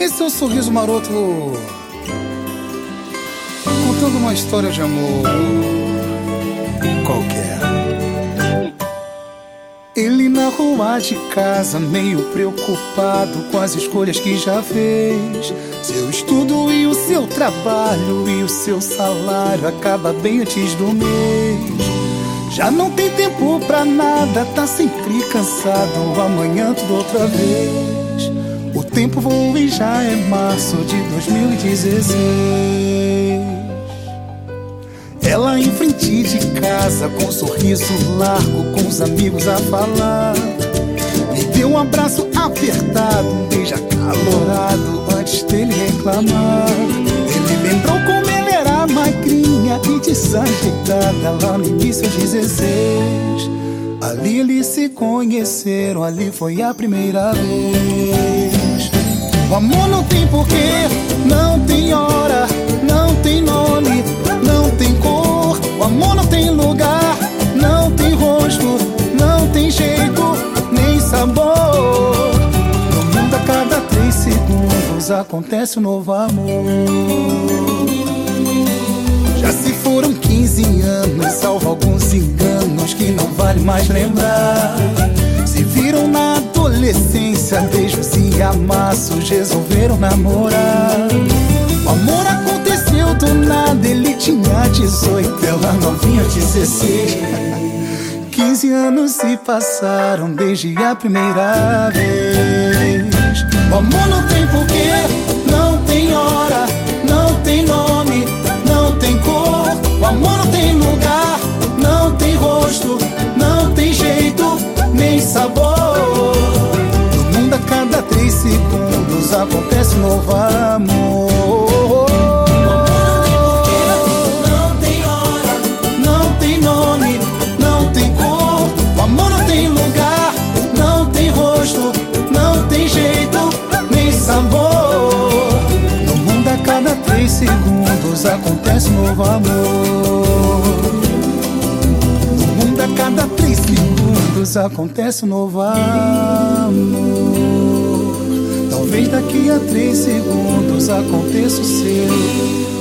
Esse é o sorriso maroto contando uma história de amor qualquer. Ele na rua de casa, meio preocupado com as escolhas que já fez. Seu estudo e o seu trabalho e o seu salário acaba bem antes do mês. Já não tem tempo pra nada, tá sempre cansado. Amanhã tudo outra vez. Tempo voa e já é março de 2016. Ela em frente de casa, com um sorriso largo, com os amigos a falar. Me deu um abraço apertado, um beijo acalorado antes dele reclamar. Ele lembrou como ele era magrinha e desajeitada lá no início aos 16. Ali eles se conheceram, ali foi a primeira vez. O amor não tem porquê, não tem hora, não tem nome, não tem cor. O amor não tem lugar, não tem rosto, não tem jeito, nem sabor. No mundo a cada três segundos acontece um novo amor. E amassos, resolveram namorar. O amor aconteceu do nada, ele tinha 18, ela novinha 16. 15 anos se passaram desde a primeira vez. O amor não tem porquê, três segundos acontece um novo amor. No mundo a cada três segundos acontece um novo amor. Talvez daqui a três segundos aconteça o seu.